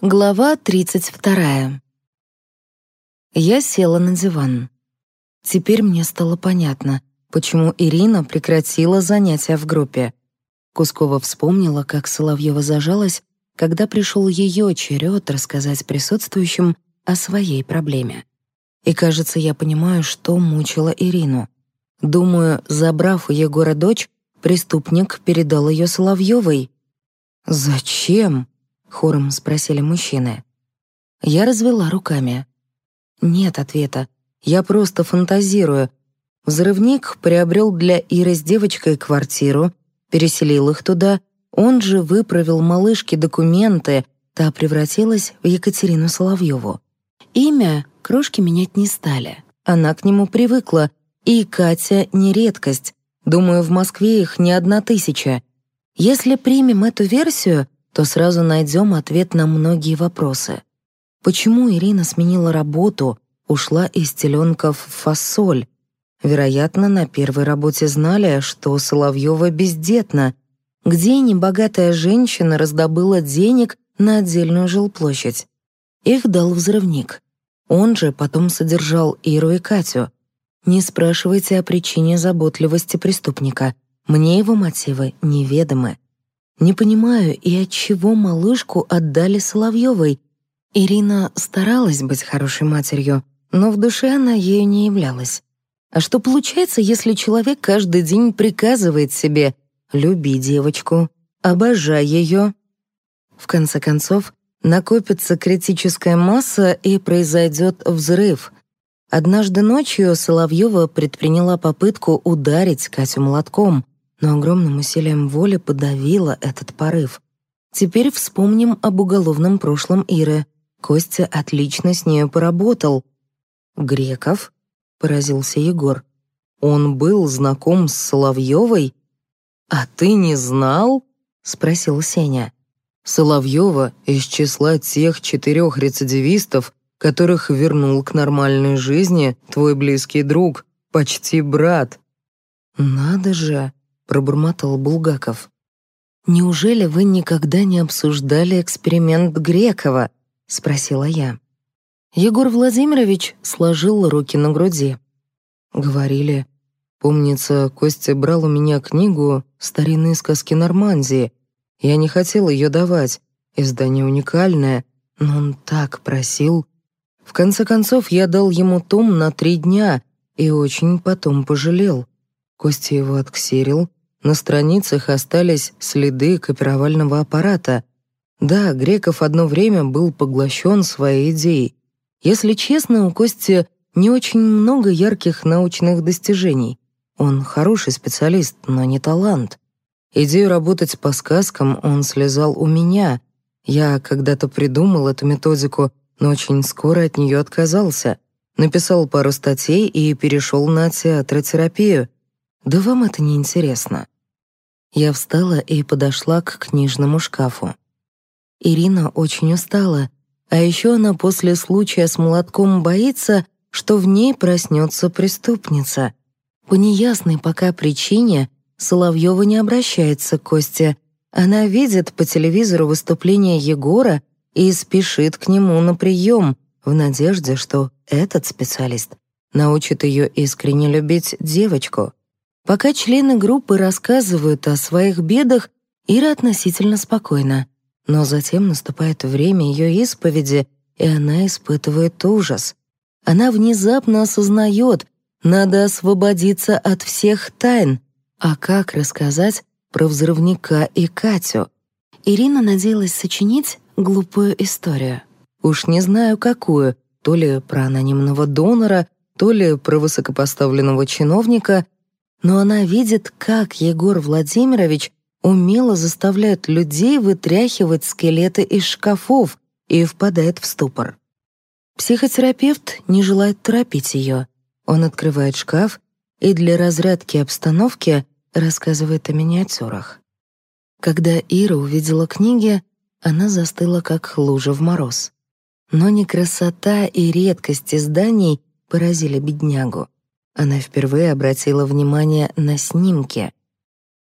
Глава 32. Я села на диван. Теперь мне стало понятно, почему Ирина прекратила занятия в группе. Кускова вспомнила, как Соловьева зажалась, когда пришел ее черед рассказать присутствующим о своей проблеме. И, кажется, я понимаю, что мучило Ирину. Думаю, забрав у Егора дочь, преступник передал ее Соловьевой. «Зачем?» — хором спросили мужчины. Я развела руками. Нет ответа. Я просто фантазирую. Взрывник приобрел для Иры с девочкой квартиру, переселил их туда, он же выправил малышке документы, та превратилась в Екатерину Соловьеву. Имя крошки менять не стали. Она к нему привыкла, и Катя — не редкость. Думаю, в Москве их не одна тысяча. Если примем эту версию, то сразу найдем ответ на многие вопросы. Почему Ирина сменила работу, ушла из теленков в фасоль? Вероятно, на первой работе знали, что Соловьева бездетна. Где небогатая женщина раздобыла денег на отдельную жилплощадь? Их дал взрывник. Он же потом содержал Иру и Катю. Не спрашивайте о причине заботливости преступника. Мне его мотивы неведомы. Не понимаю, и от чего малышку отдали Соловьевой. Ирина старалась быть хорошей матерью, но в душе она ею не являлась. А что получается, если человек каждый день приказывает себе «люби девочку», «обожай ее»? В конце концов, накопится критическая масса и произойдет взрыв. Однажды ночью Соловьева предприняла попытку ударить Катю молотком — но огромным усилием воли подавила этот порыв. Теперь вспомним об уголовном прошлом Иры. Костя отлично с нею поработал. «Греков?» — поразился Егор. «Он был знаком с Соловьевой?» «А ты не знал?» — спросил Сеня. Соловьева из числа тех четырех рецидивистов, которых вернул к нормальной жизни твой близкий друг, почти брат. «Надо же!» Пробормотал Булгаков. «Неужели вы никогда не обсуждали эксперимент Грекова?» — спросила я. Егор Владимирович сложил руки на груди. Говорили, помнится, Костя брал у меня книгу «Старинные сказки Нормандии». Я не хотел ее давать, издание уникальное, но он так просил. В конце концов, я дал ему том на три дня и очень потом пожалел. Костя его отксерил, на страницах остались следы копировального аппарата. Да, Греков одно время был поглощен своей идеей. Если честно, у Кости не очень много ярких научных достижений. Он хороший специалист, но не талант. Идею работать по сказкам он слезал у меня. Я когда-то придумал эту методику, но очень скоро от нее отказался. Написал пару статей и перешел на театротерапию — да вам это не интересно. Я встала и подошла к книжному шкафу. Ирина очень устала, а еще она после случая с молотком боится, что в ней проснется преступница. По неясной пока причине Соловьева не обращается к Косте. Она видит по телевизору выступление Егора и спешит к нему на прием в надежде, что этот специалист научит ее искренне любить девочку. Пока члены группы рассказывают о своих бедах, Ира относительно спокойна. Но затем наступает время ее исповеди, и она испытывает ужас. Она внезапно осознает, надо освободиться от всех тайн. А как рассказать про взрывника и Катю? Ирина надеялась сочинить глупую историю. Уж не знаю какую, то ли про анонимного донора, то ли про высокопоставленного чиновника — но она видит, как Егор Владимирович умело заставляет людей вытряхивать скелеты из шкафов и впадает в ступор. Психотерапевт не желает торопить ее. Он открывает шкаф и для разрядки обстановки рассказывает о миниатюрах. Когда Ира увидела книги, она застыла как лужа в мороз. Но не красота и редкость изданий поразили беднягу. Она впервые обратила внимание на снимки.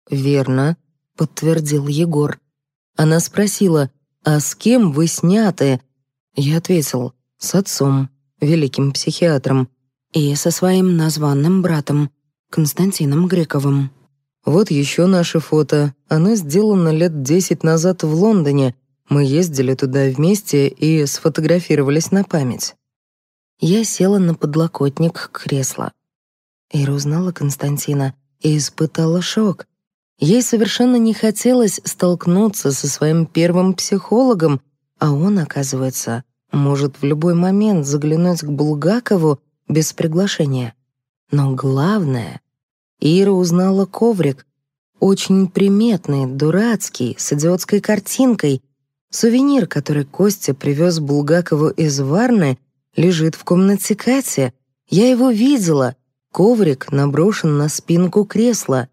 «Верно», — подтвердил Егор. Она спросила, «А с кем вы сняты?» Я ответил, «С отцом, великим психиатром, и со своим названным братом, Константином Грековым». Вот еще наше фото. Оно сделано лет десять назад в Лондоне. Мы ездили туда вместе и сфотографировались на память. Я села на подлокотник кресла. Ира узнала Константина и испытала шок. Ей совершенно не хотелось столкнуться со своим первым психологом, а он, оказывается, может в любой момент заглянуть к Булгакову без приглашения. Но главное, Ира узнала коврик, очень приметный, дурацкий, с идиотской картинкой. Сувенир, который Костя привез Булгакову из Варны, лежит в комнате Кати. Я его видела. Коврик наброшен на спинку кресла.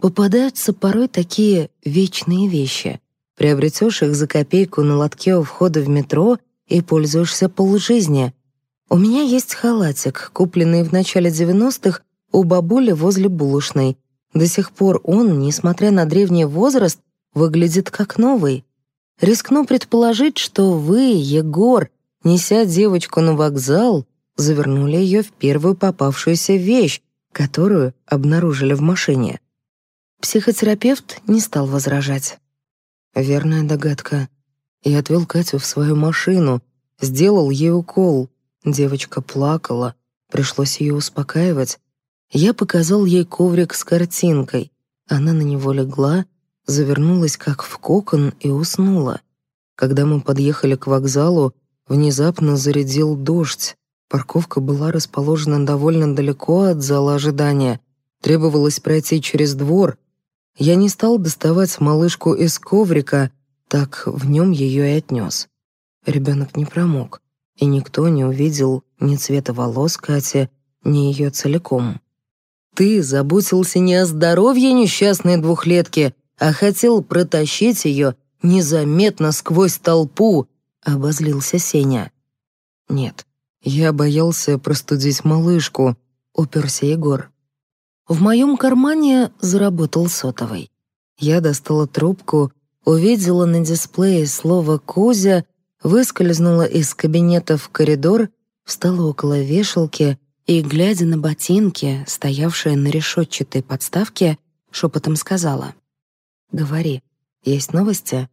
Попадаются порой такие вечные вещи. Приобретешь их за копейку на лотке у входа в метро и пользуешься полжизни. У меня есть халатик, купленный в начале 90-х у бабули возле булочной. До сих пор он, несмотря на древний возраст, выглядит как новый. Рискну предположить, что вы, Егор, неся девочку на вокзал, завернули ее в первую попавшуюся вещь, которую обнаружили в машине. Психотерапевт не стал возражать. Верная догадка. Я отвел Катю в свою машину, сделал ей укол. Девочка плакала, пришлось ее успокаивать. Я показал ей коврик с картинкой. Она на него легла, завернулась как в кокон и уснула. Когда мы подъехали к вокзалу, внезапно зарядил дождь. Парковка была расположена довольно далеко от зала ожидания. Требовалось пройти через двор, я не стал доставать малышку из коврика, так в нем ее и отнес. Ребенок не промок, и никто не увидел ни цвета волос Кати, ни ее целиком. «Ты заботился не о здоровье несчастной двухлетки, а хотел протащить ее незаметно сквозь толпу», — обозлился Сеня. «Нет, я боялся простудить малышку», — уперся Егор. В моем кармане заработал сотовый. Я достала трубку, увидела на дисплее слово «Кузя», выскользнула из кабинета в коридор, встала около вешалки и, глядя на ботинки, стоявшие на решетчатой подставке, шепотом сказала. «Говори, есть новости?»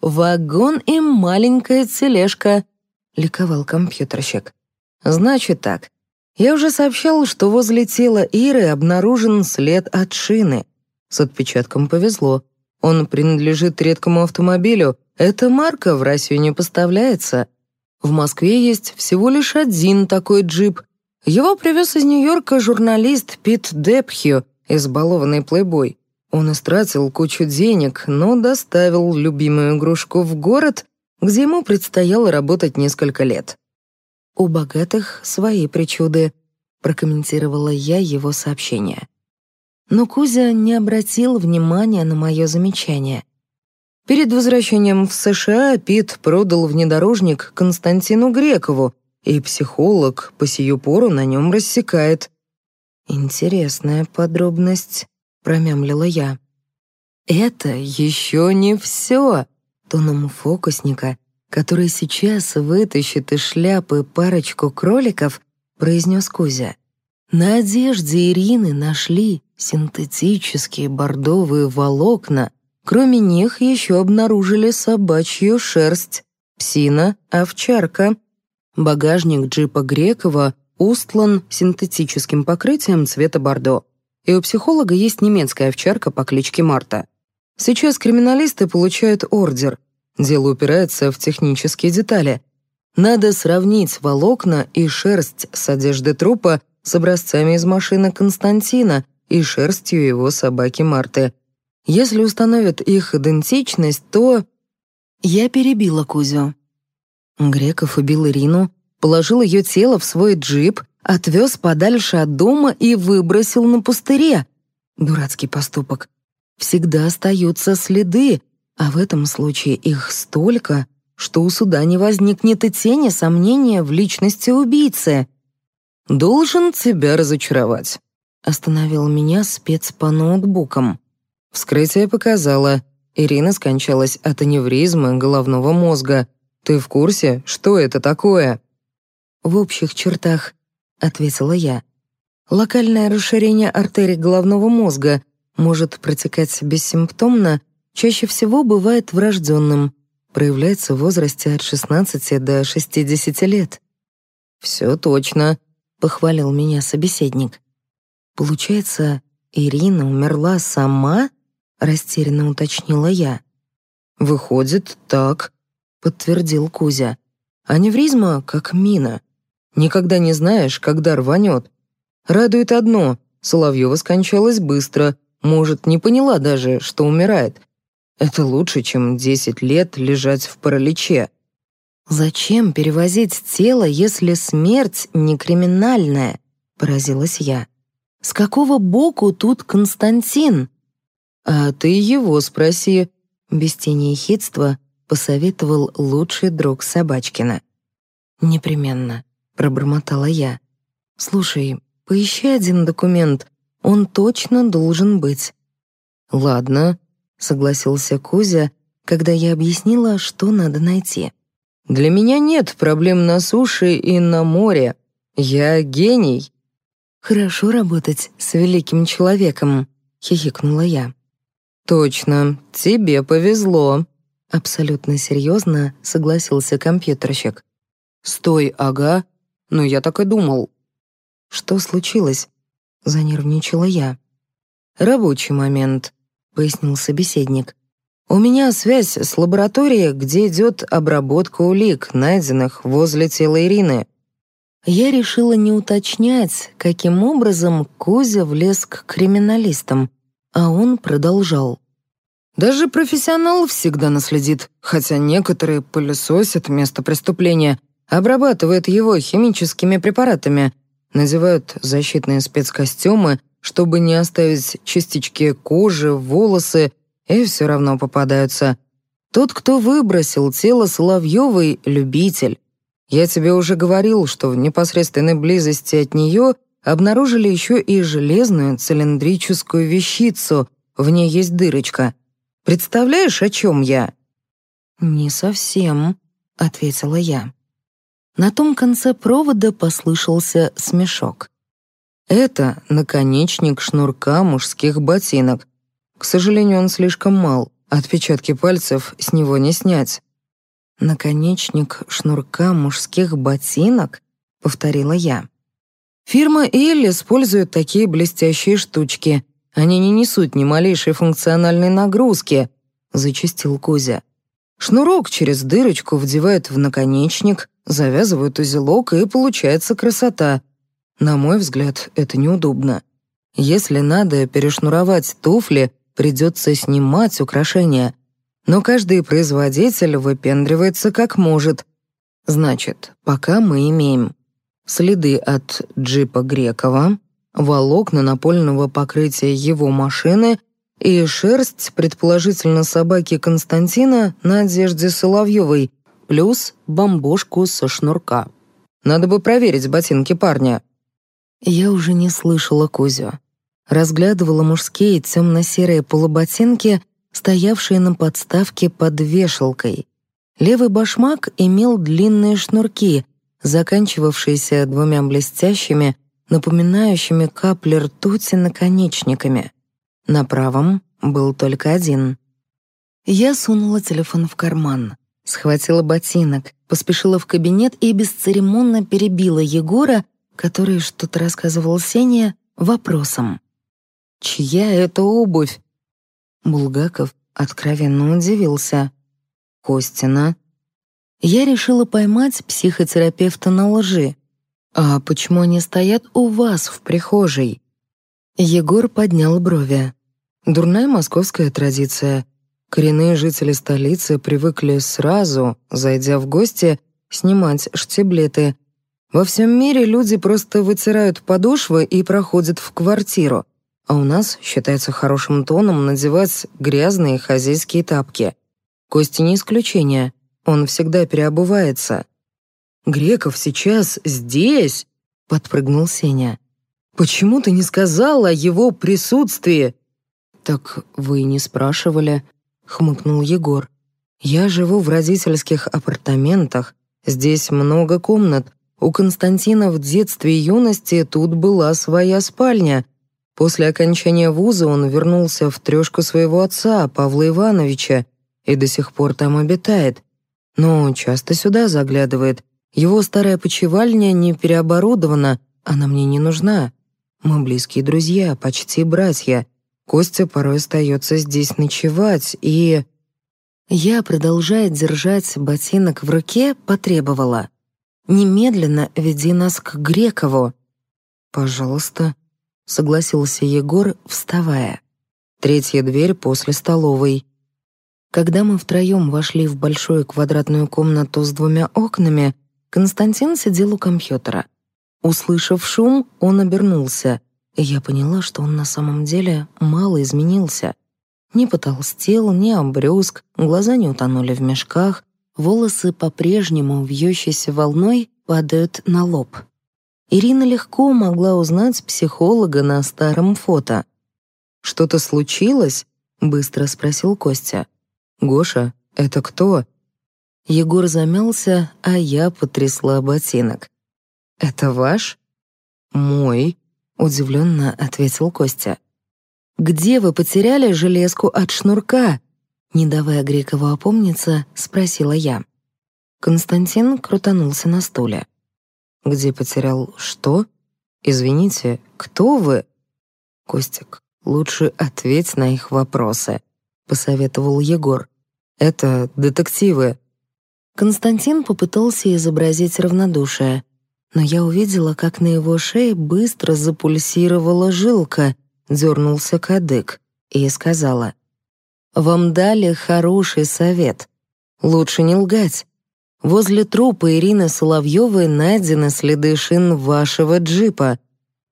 «Вагон и маленькая тележка», — ликовал компьютерщик. «Значит так, я уже сообщал, что возле тела Иры обнаружен след от шины. С отпечатком повезло. Он принадлежит редкому автомобилю. Эта марка в Россию не поставляется. В Москве есть всего лишь один такой джип. Его привез из Нью-Йорка журналист Пит Депхью, избалованный плейбой. Он истратил кучу денег, но доставил любимую игрушку в город, где ему предстояло работать несколько лет. «У богатых свои причуды», — прокомментировала я его сообщение. Но Кузя не обратил внимания на мое замечание. Перед возвращением в США Пит продал внедорожник Константину Грекову, и психолог по сию пору на нем рассекает. «Интересная подробность», — промямлила я. «Это еще не все», — тоном фокусника который сейчас вытащит из шляпы парочку кроликов, произнес Кузя. На одежде Ирины нашли синтетические бордовые волокна. Кроме них еще обнаружили собачью шерсть, псина, овчарка. Багажник джипа Грекова устлан синтетическим покрытием цвета бордо. И у психолога есть немецкая овчарка по кличке Марта. Сейчас криминалисты получают ордер — Дело упирается в технические детали. Надо сравнить волокна и шерсть с одежды трупа с образцами из машины Константина и шерстью его собаки Марты. Если установят их идентичность, то... Я перебила Кузю. Греков убил Ирину, положил ее тело в свой джип, отвез подальше от дома и выбросил на пустыре. Дурацкий поступок. Всегда остаются следы, а в этом случае их столько, что у суда не возникнет и тени сомнения в личности убийцы. «Должен тебя разочаровать», — остановил меня спец по ноутбукам. Вскрытие показало, Ирина скончалась от аневризмы головного мозга. Ты в курсе, что это такое?» «В общих чертах», — ответила я. «Локальное расширение артерий головного мозга может протекать бессимптомно, чаще всего бывает врожденным, проявляется в возрасте от 16 до 60 лет». «Все точно», — похвалил меня собеседник. «Получается, Ирина умерла сама?» — растерянно уточнила я. «Выходит, так», — подтвердил Кузя. «Аневризма как мина. Никогда не знаешь, когда рванет. Радует одно — Соловьева скончалась быстро, может, не поняла даже, что умирает. Это лучше, чем десять лет лежать в параличе». «Зачем перевозить тело, если смерть не криминальная?» — поразилась я. «С какого боку тут Константин?» «А ты его спроси», — без тени ехидства посоветовал лучший друг Собачкина. «Непременно», — пробормотала я. «Слушай, поищи один документ, он точно должен быть». «Ладно», — согласился Кузя, когда я объяснила, что надо найти. «Для меня нет проблем на суше и на море. Я гений». «Хорошо работать с великим человеком», — хихикнула я. «Точно, тебе повезло», — абсолютно серьезно согласился компьютерщик. «Стой, ага. Ну, я так и думал». «Что случилось?» — занервничала я. «Рабочий момент», — пояснил собеседник. «У меня связь с лабораторией, где идет обработка улик, найденных возле тела Ирины». Я решила не уточнять, каким образом Кузя влез к криминалистам, а он продолжал. «Даже профессионал всегда наследит, хотя некоторые пылесосят место преступления, обрабатывают его химическими препаратами, надевают защитные спецкостюмы, чтобы не оставить частички кожи, волосы, и все равно попадаются. Тот, кто выбросил тело Соловьевой, — любитель. Я тебе уже говорил, что в непосредственной близости от нее обнаружили еще и железную цилиндрическую вещицу, в ней есть дырочка. Представляешь, о чем я?» «Не совсем», — ответила я. На том конце провода послышался смешок. «Это наконечник шнурка мужских ботинок. К сожалению, он слишком мал, отпечатки пальцев с него не снять». «Наконечник шнурка мужских ботинок?» — повторила я. Фирма Эль использует такие блестящие штучки. Они не несут ни малейшей функциональной нагрузки», — зачастил Кузя. Шнурок через дырочку вдевают в наконечник, завязывают узелок, и получается красота. На мой взгляд, это неудобно. Если надо перешнуровать туфли, придется снимать украшения. Но каждый производитель выпендривается как может. Значит, пока мы имеем следы от джипа Грекова, волокна напольного покрытия его машины и шерсть, предположительно, собаки Константина на одежде Соловьевой, плюс бомбошку со шнурка. Надо бы проверить ботинки парня. Я уже не слышала Кузю. Разглядывала мужские темно-серые полуботинки, стоявшие на подставке под вешалкой. Левый башмак имел длинные шнурки — заканчивавшиеся двумя блестящими, напоминающими капли ртути наконечниками. На правом был только один. Я сунула телефон в карман, схватила ботинок, поспешила в кабинет и бесцеремонно перебила Егора, который что-то рассказывал Сене, вопросом. «Чья это обувь?» Булгаков откровенно удивился. «Костина», я решила поймать психотерапевта на лжи. «А почему они стоят у вас в прихожей?» Егор поднял брови. «Дурная московская традиция. Коренные жители столицы привыкли сразу, зайдя в гости, снимать штиблеты. Во всем мире люди просто вытирают подошвы и проходят в квартиру, а у нас считается хорошим тоном надевать грязные хозяйские тапки. Кости не исключение. Он всегда переобувается. «Греков сейчас здесь?» — подпрыгнул Сеня. «Почему ты не сказал о его присутствии?» «Так вы не спрашивали», — хмыкнул Егор. «Я живу в родительских апартаментах. Здесь много комнат. У Константина в детстве и юности тут была своя спальня. После окончания вуза он вернулся в трешку своего отца, Павла Ивановича, и до сих пор там обитает. Но часто сюда заглядывает. Его старая почевальня не переоборудована, она мне не нужна. Мы близкие друзья, почти братья. Костя порой остается здесь ночевать, и... Я, продолжая держать ботинок в руке, потребовала. «Немедленно веди нас к Грекову». «Пожалуйста», — согласился Егор, вставая. «Третья дверь после столовой». Когда мы втроем вошли в большую квадратную комнату с двумя окнами, Константин сидел у компьютера. Услышав шум, он обернулся, и я поняла, что он на самом деле мало изменился. Не потолстел, не обрюзг, глаза не утонули в мешках, волосы по-прежнему вьющейся волной падают на лоб. Ирина легко могла узнать психолога на старом фото. «Что-то случилось?» — быстро спросил Костя. «Гоша, это кто?» Егор замялся, а я потрясла ботинок. «Это ваш?» «Мой», — удивленно ответил Костя. «Где вы потеряли железку от шнурка?» Не давая Грекову опомниться, спросила я. Константин крутанулся на стуле. «Где потерял что? Извините, кто вы?» «Костик, лучше ответь на их вопросы», — посоветовал Егор. «Это детективы». Константин попытался изобразить равнодушие, но я увидела, как на его шее быстро запульсировала жилка, дернулся кадык, и сказала, «Вам дали хороший совет. Лучше не лгать. Возле трупа Ирины Соловьевой найдены следы шин вашего джипа.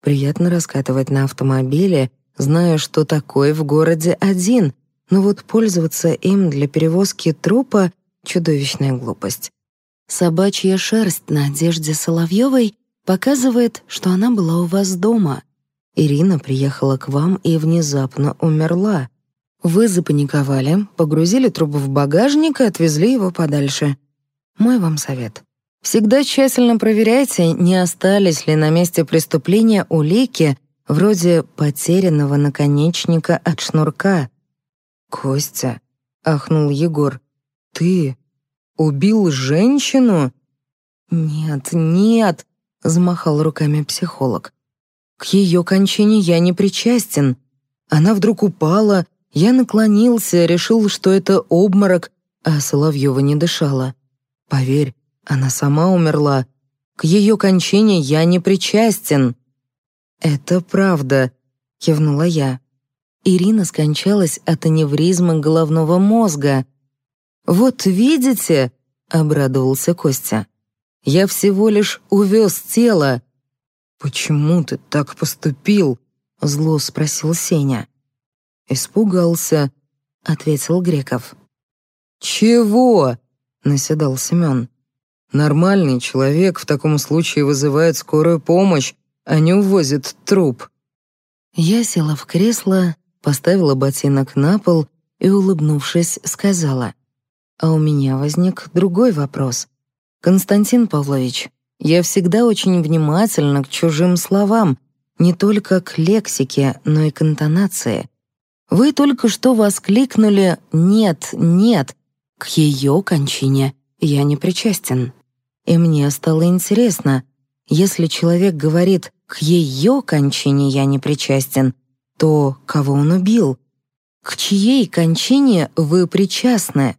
Приятно раскатывать на автомобиле, зная, что такой в городе один, но вот пользоваться им для перевозки трупа — чудовищная глупость. Собачья шерсть на одежде Соловьевой показывает, что она была у вас дома. Ирина приехала к вам и внезапно умерла. Вы запаниковали, погрузили труп в багажник и отвезли его подальше. Мой вам совет. Всегда тщательно проверяйте, не остались ли на месте преступления улики вроде потерянного наконечника от шнурка. «Костя», — ахнул Егор, — «ты Убил женщину? Нет, нет, замахал руками психолог. К ее кончине я не причастен. Она вдруг упала, я наклонился, решил, что это обморок, а Соловьева не дышала. Поверь, она сама умерла. К ее кончине я не причастен. Это правда, кивнула я. Ирина скончалась от аневризма головного мозга. «Вот видите», — обрадовался Костя, — «я всего лишь увез тело». «Почему ты так поступил?» — зло спросил Сеня. «Испугался», — ответил Греков. «Чего?» — наседал Семен. «Нормальный человек в таком случае вызывает скорую помощь, а не увозит труп». Я села в кресло, поставила ботинок на пол и, улыбнувшись, сказала — а у меня возник другой вопрос. Константин Павлович, я всегда очень внимательна к чужим словам, не только к лексике, но и к интонации. Вы только что воскликнули «нет, нет», к ее кончине я не причастен. И мне стало интересно, если человек говорит «к ее кончине я не причастен», то кого он убил? К чьей кончине вы причастны?